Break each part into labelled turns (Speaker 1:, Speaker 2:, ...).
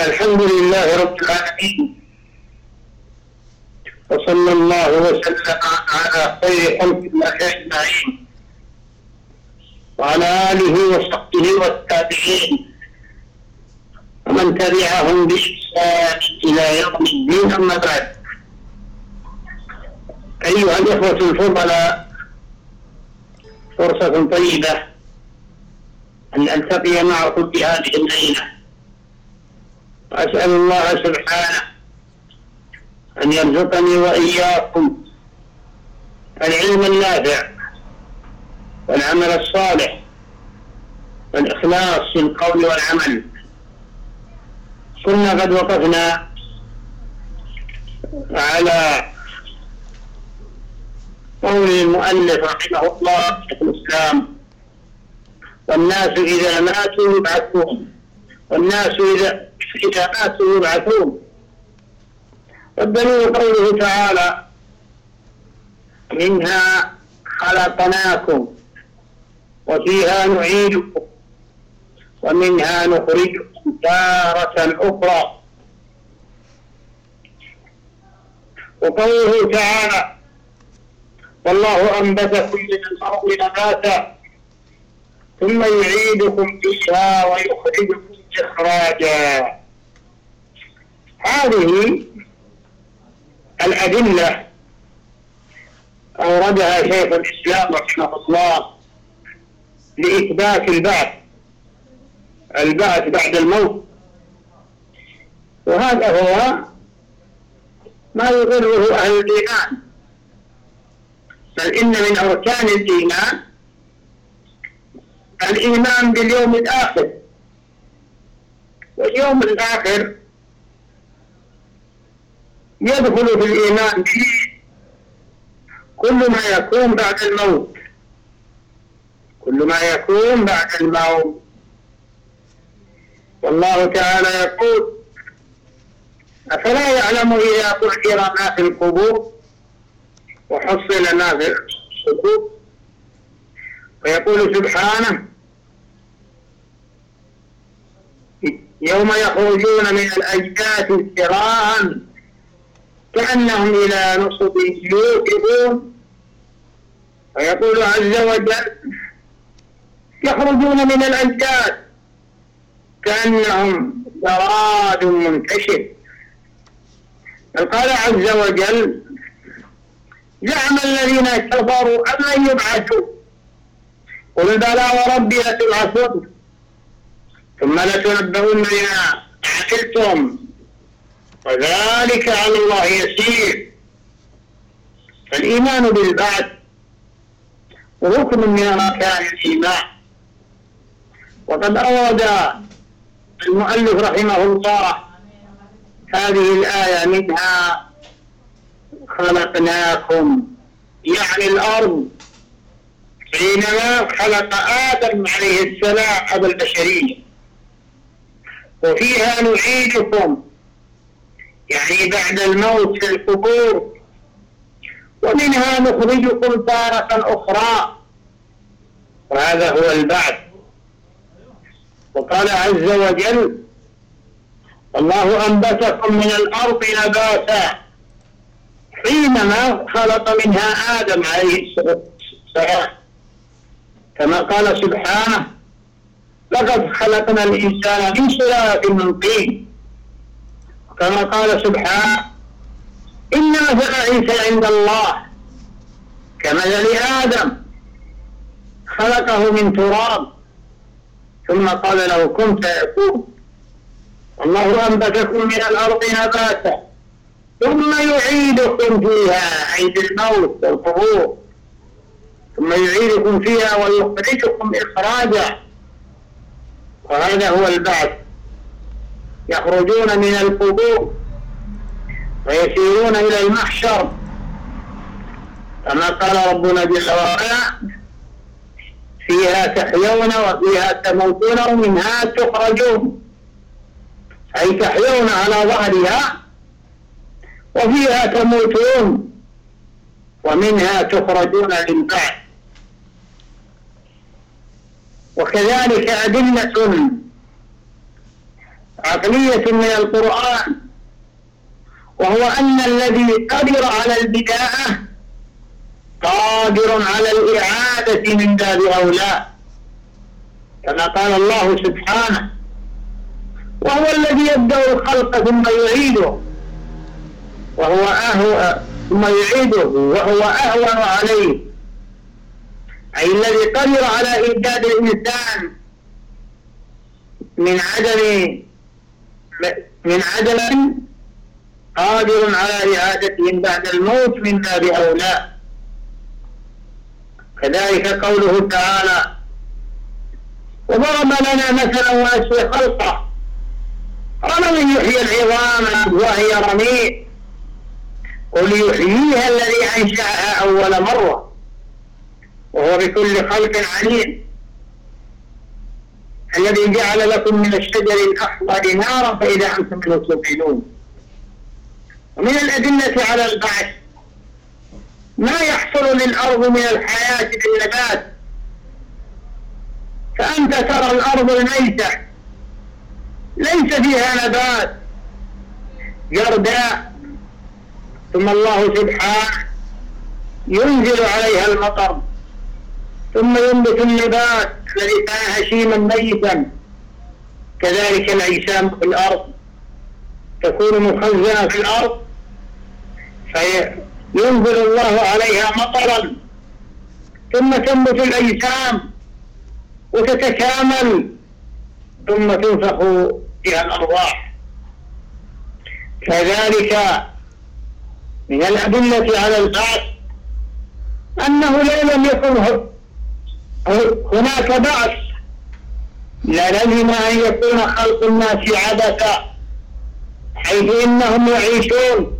Speaker 1: الحمد لله رب العالمين. وصلى الله وسلم على خير خلق الله أجمعين. وعلى آله وصحبه والتابعين. ومن تبعهم بإحسان إلى يوم الدين أما بعد. أيها الإخوة الفضلاء فرصة طيبة أن ألتقي معكم في هذه الليلة. وأسأل الله سبحانه أن يرزقني وإياكم العلم النافع والعمل الصالح والإخلاص في القول والعمل. كنا قد وقفنا على قول المؤلف رحمه الله في الإسلام والناس إذا ماتوا يبعثون والناس إذا ماتوا يبعثون والدليل قوله تعالى منها خلقناكم وفيها نعيدكم ومنها نخرجكم تارة أخرى. وقوله تعالى والله أنبتكم من الأرض نباتا ثم يعيدكم فيها ويخرجكم إخراجا. هذه الأدلة أوردها شيخ الإسلام رحمه الله لإثبات البعث البعث بعد الموت. وهذا هو ما يقره أهل الإيمان بل إن من أركان الإيمان الإيمان باليوم الآخر. واليوم الآخر يدخل في الإيمان به. كل ما يكون بعد الموت. كل ما يكون بعد الموت. والله تعالى يقول أفلا يعلم إذا قدر ما في القبور؟ وحصل ما في الصدور. ويقول سبحانه يوم يخرجون من الأجداث سراعا كأنهم إلى نصب يوقفون ويقول عز وجل يخرجون من الأجداث كأنهم جراد منتشر. بل قال عز وجل زعم الذين كفروا أن لن يبعثوا. قل بلى وربي لتبعثون. ثم لتنبؤن بما عملتم وذلك على الله يسير. فالإيمان بالبعث ركن من أركان الإيمان. وقد أورد المؤلف رحمه الله هذه الآية منها خلقناكم. يعني الأرض. حينما خلق آدم عليه السلام أبا البشرية. وفيها نعيدكم. يعني بعد الموت في القبور. ومنها نخرجكم تارة أخرى. وهذا هو البعث. وقال عز وجل الله أنبتكم من الأرض نباتا حينما خلق منها آدم عليه السلام. كما قال سبحانه لقد خلقنا الإنسان من سلالة من طين كما قال سبحانه إن مثل عيسى عند الله كمثل آدم خلقه من تراب ثم قال له كن فيكون والله أنبتكم من الأرض نباتا ثم يعيدكم فيها عيد الموت والقبور ثم يعيدكم فيها ويخرجكم إخراجا وهذا هو البعث. يخرجون من القبور ويسيرون إلى المحشر. كما قال ربنا جل وعلا فيها تحيون وفيها تموتون ومنها تخرجون. أي تحيون على ظهرها وفيها تموتون ومنها تخرجون للبعث وكذلك أدلة عقلية من القرآن وهو أن الذي قدر على البداءة قادر على الإعادة من باب أولى كما قال الله سبحانه وهو الذي يبدأ الخلق ثم يعيده وهو أهو ثم يعيده وهو أهون عليه. أي الذي قدر على إيجاد الإنسان من عدم من عدم قادر على إعادتهم بعد الموت من باب أولى. كذلك قوله تعالى وضرب لنا مثلا وأسوى خلقه. قال يحيي العظام وهي رميم قل يحييها الذي أنشأها أول مرة. وهو بكل خلق عليم. الذي جعل لكم من الشجر الأخضر نارا فإذا أنتم منه توقدون ومن الأدلة على البعث ما يحصل للأرض من الحياة بالنبات فأنت ترى الأرض الميتة. ليس فيها نبات. جرداء. ثم الله سبحانه ينزل عليها المطر. ثم ينبت النبات. الذي هشيما ميتا. كذلك الأجسام في الأرض. تكون مخزنة في الأرض. فينزل الله عليها مطرا. ثم تنبت الأجسام وتتكامل. ثم تنفخ فيها الأرواح. كذلك من الأدلة على البعث أنه لو لم يكن هناك بعث للزم أن يكون خلق الناس عبثا حيث إنهم يعيشون.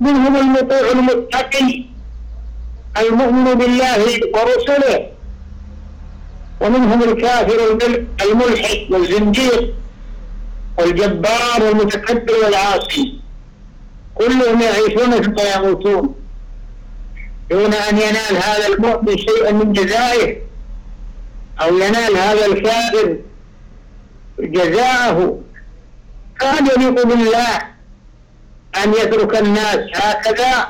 Speaker 1: منهم المطيع المتقي المؤمن بالله ورسله. ومنهم الكافر الملحد والزنديق والجبار والمتكبر والعاصي. كلهم يعيشون ثم يموتون. دون أن ينال هذا المؤمن شيئا من جزائه أو ينال هذا الكافر جزاءه. كان يليق بالله أن يترك الناس هكذا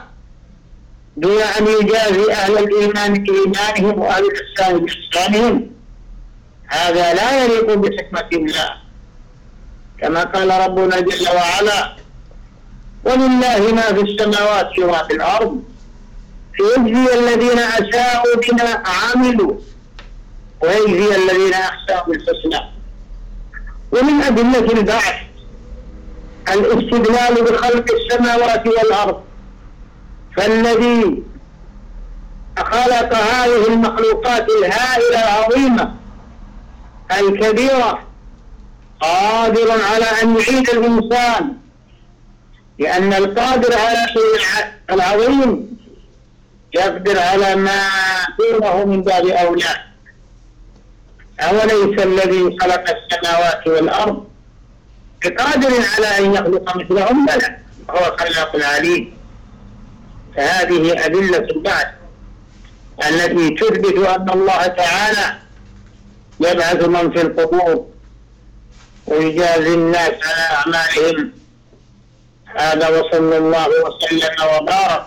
Speaker 1: دون أن يجازي أهل الإيمان بإيمانهم وأهل الإحسان بإحسانهم. هذا لا يليق بحكمة الله كما قال ربنا جل وعلا ولله ما في السماوات وما في الأرض ليجزي الذين أساءوا بما عملوا ويجزي الذين أحسنوا بالحسنى. ومن أدلة البعث الاستدلال بخلق السماوات والأرض. فالذي خلق هذه المخلوقات الهائلة العظيمة الكبيرة قادر على أن يعيد الإنسان لأن القادر على الشيء العظيم يقدر على ما دونه من باب أولى. أوليس الذي خلق السماوات والأرض بقادر على أن يخلق مثلهم؟ بلى هو الخلاق العليم. فهذه أدلة البعث التي تثبت أن الله تعالى يبعث من في القبور ويجازي الناس على أعمالهم. هذا وصلى الله وسلم وبارك